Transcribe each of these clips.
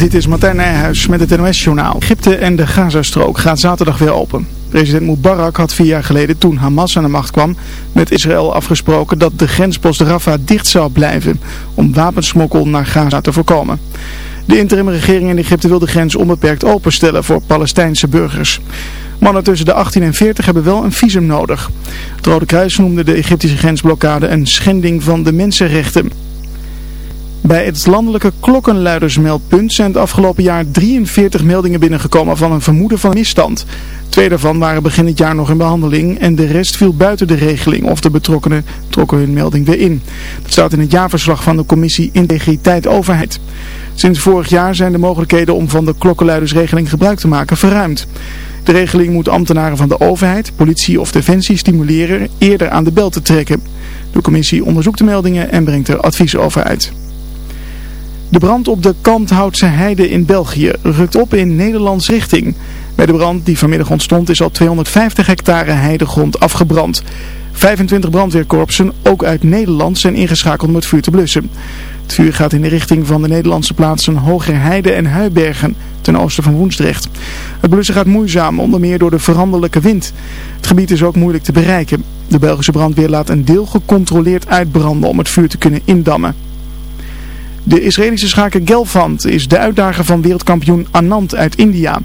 Dit is Martijn Nijhuis met het NOS-journaal. Egypte en de Gazastrook gaat zaterdag weer open. President Mubarak had vier jaar geleden, toen Hamas aan de macht kwam, met Israël afgesproken dat de grenspost Rafah dicht zou blijven om wapensmokkel naar Gaza te voorkomen. De interimregering in Egypte wil de grens onbeperkt openstellen voor Palestijnse burgers. Mannen tussen de 18 en 40 hebben wel een visum nodig. Het Rode Kruis noemde de Egyptische grensblokkade een schending van de mensenrechten. Bij het landelijke klokkenluidersmeldpunt zijn het afgelopen jaar 43 meldingen binnengekomen van een vermoeden van misstand. Twee daarvan waren begin het jaar nog in behandeling en de rest viel buiten de regeling of de betrokkenen trokken hun melding weer in. Dat staat in het jaarverslag van de commissie Integriteit Overheid. Sinds vorig jaar zijn de mogelijkheden om van de klokkenluidersregeling gebruik te maken verruimd. De regeling moet ambtenaren van de overheid, politie of defensie stimuleren eerder aan de bel te trekken. De commissie onderzoekt de meldingen en brengt er advies over uit. De brand op de Kanthoutse Heide in België rukt op in Nederlands richting. Bij de brand die vanmiddag ontstond is al 250 hectare heidegrond afgebrand. 25 brandweerkorpsen, ook uit Nederland, zijn ingeschakeld om het vuur te blussen. Het vuur gaat in de richting van de Nederlandse plaatsen Hogerheide en Huibergen, ten oosten van Woensdrecht. Het blussen gaat moeizaam, onder meer door de veranderlijke wind. Het gebied is ook moeilijk te bereiken. De Belgische brandweer laat een deel gecontroleerd uitbranden om het vuur te kunnen indammen. De Israëlische schaker Gelfand is de uitdager van wereldkampioen Anand uit India.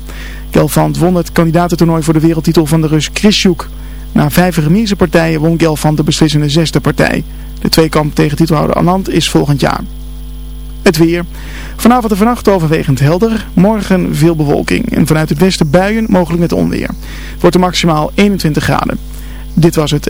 Gelfand won het kandidatentoernooi voor de wereldtitel van de Rus Krishchuk. Na vijf partijen won Gelfand de beslissende zesde partij. De tweekamp tegen titelhouder Anand is volgend jaar. Het weer. Vanavond en vannacht overwegend helder. Morgen veel bewolking. En vanuit het westen buien, mogelijk met onweer. Wordt er maximaal 21 graden. Dit was het.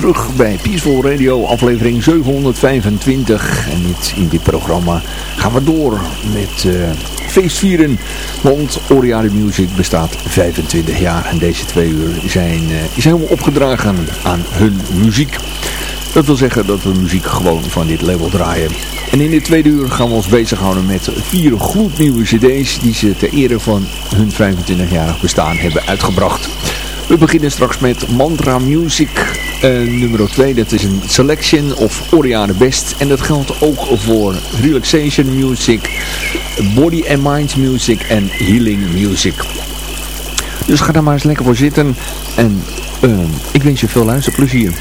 terug bij Peaceful Radio, aflevering 725. En in dit programma gaan we door met uh, feestvieren. Want Oriade Music bestaat 25 jaar en deze twee uur zijn, uh, zijn opgedragen aan hun muziek. Dat wil zeggen dat we muziek gewoon van dit label draaien. En in dit tweede uur gaan we ons bezighouden met vier gloednieuwe cd's die ze ter ere van hun 25-jarig bestaan hebben uitgebracht. We beginnen straks met Mantra Music uh, nummer 2. Dat is een selection of Oriane Best. En dat geldt ook voor Relaxation Music, Body and Mind Music en Healing Music. Dus ga daar maar eens lekker voor zitten. En uh, ik wens je veel luisterplezier.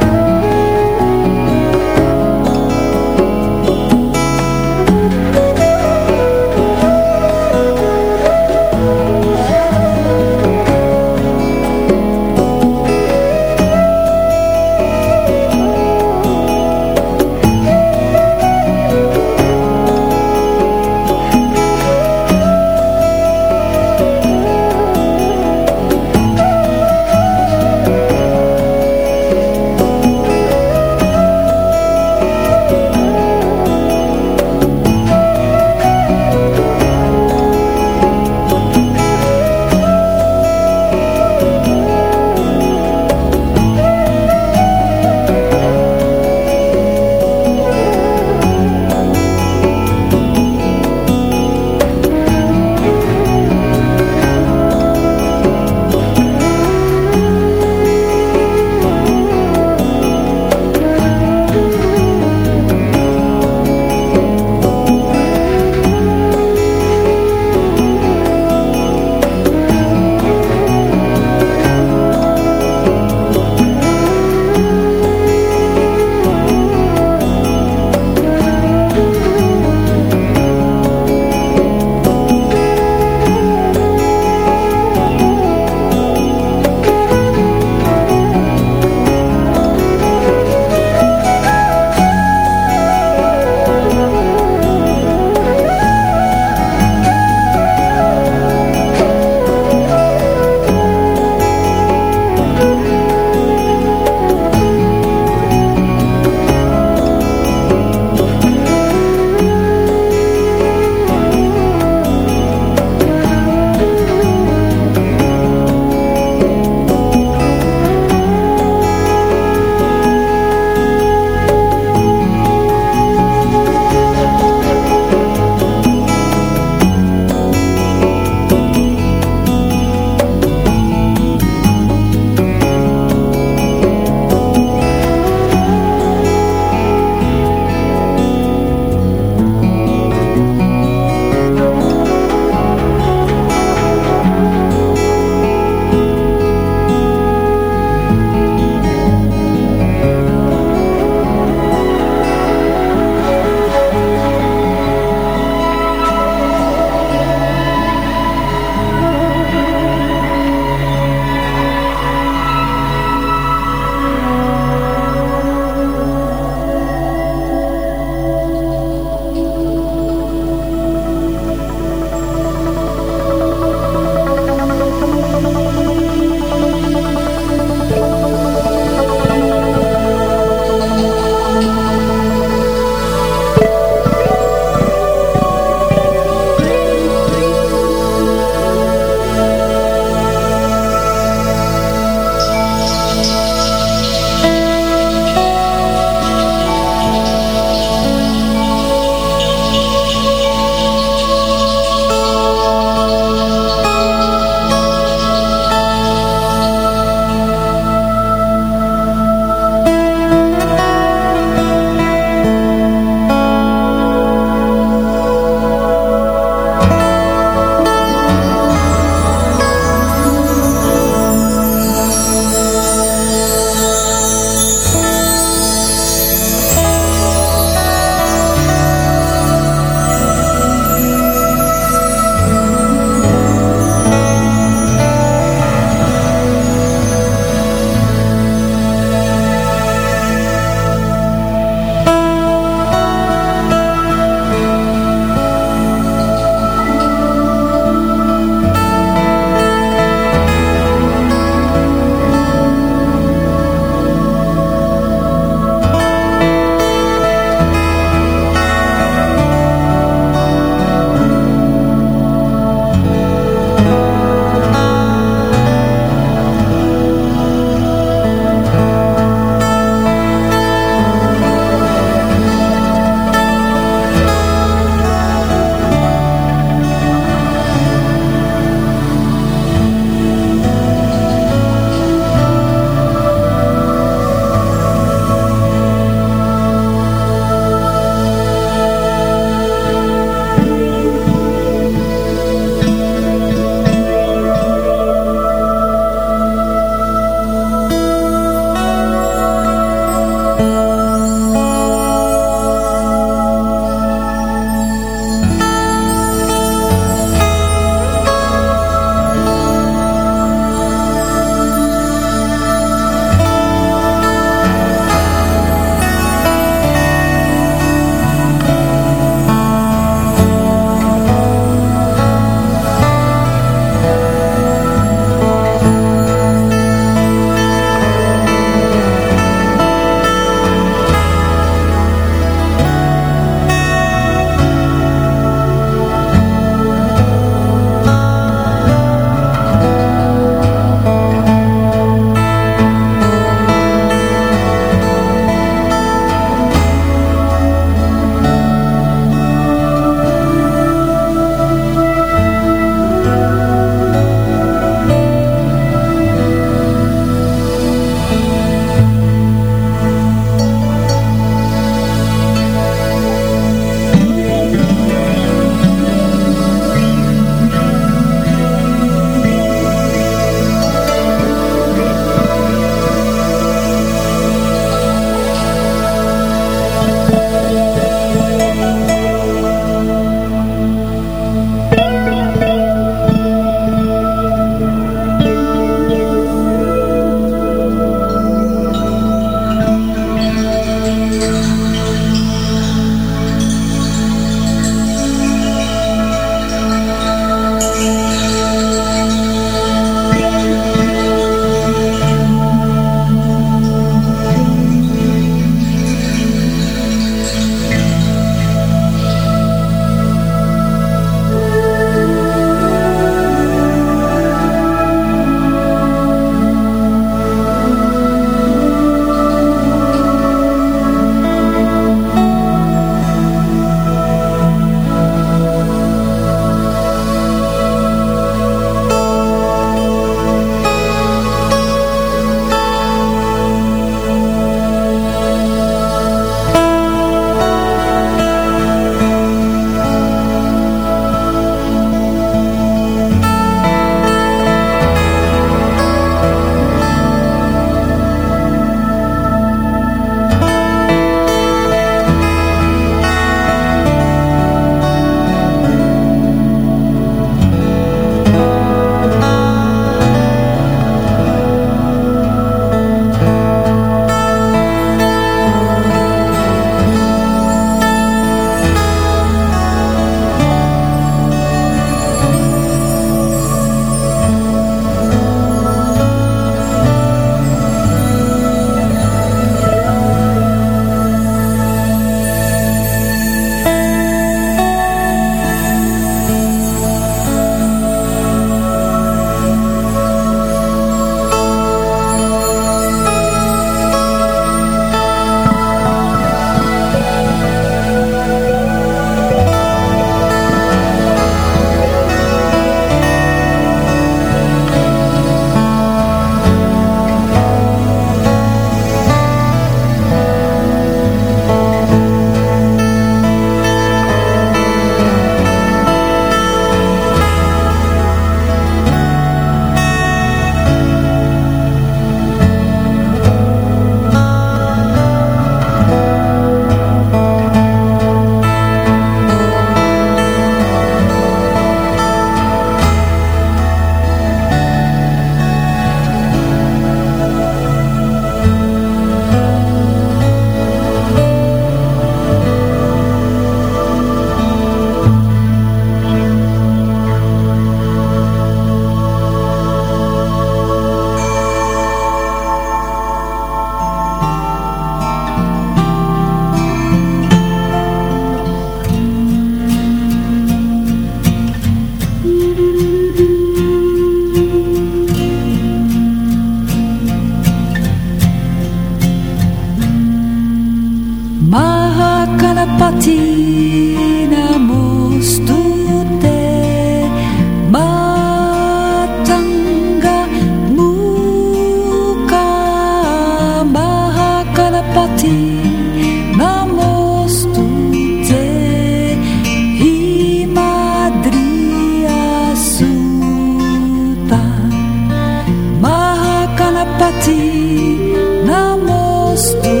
Apatie namostu.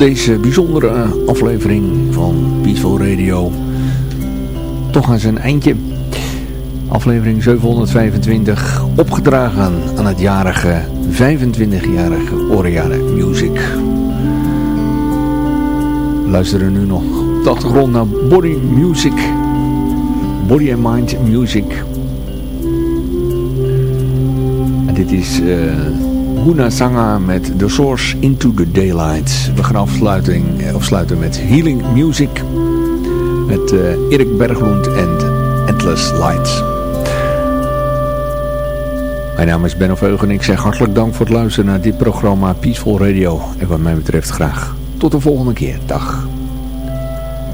Deze bijzondere aflevering van Peaceful Radio toch aan zijn eindje. Aflevering 725, opgedragen aan het jarige 25-jarige Oriana Music. We luisteren nu nog op de achtergrond naar Body Music. Body and Mind Music. En dit is uh, Huna Sanga met The Source Into the Daylight. We gaan afsluiten, afsluiten met Healing Music. Met uh, Erik Berglund en Endless Lights. Mijn naam is Ben Oveugen en ik zeg hartelijk dank voor het luisteren naar dit programma Peaceful Radio. En wat mij betreft graag tot de volgende keer. Dag.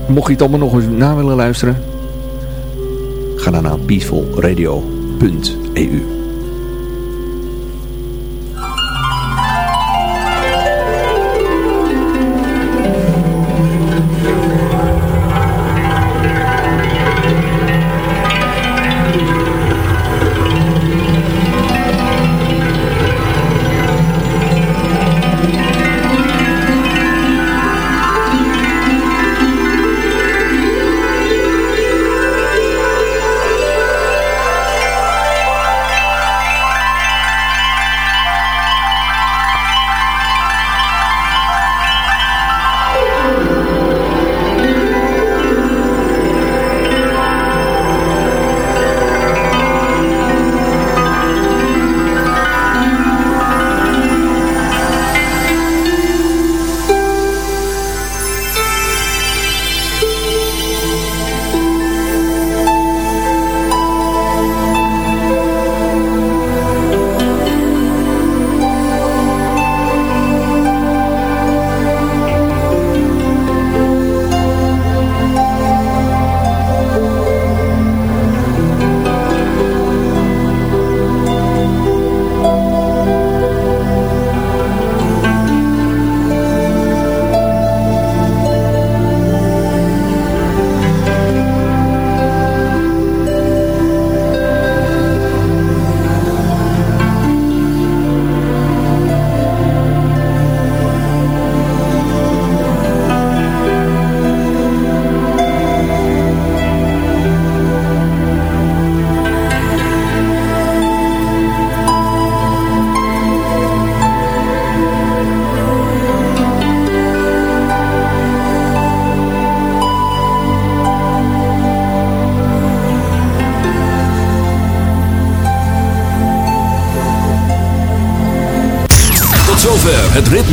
Mocht je het allemaal nog eens na willen luisteren, ga dan naar peacefulradio.eu.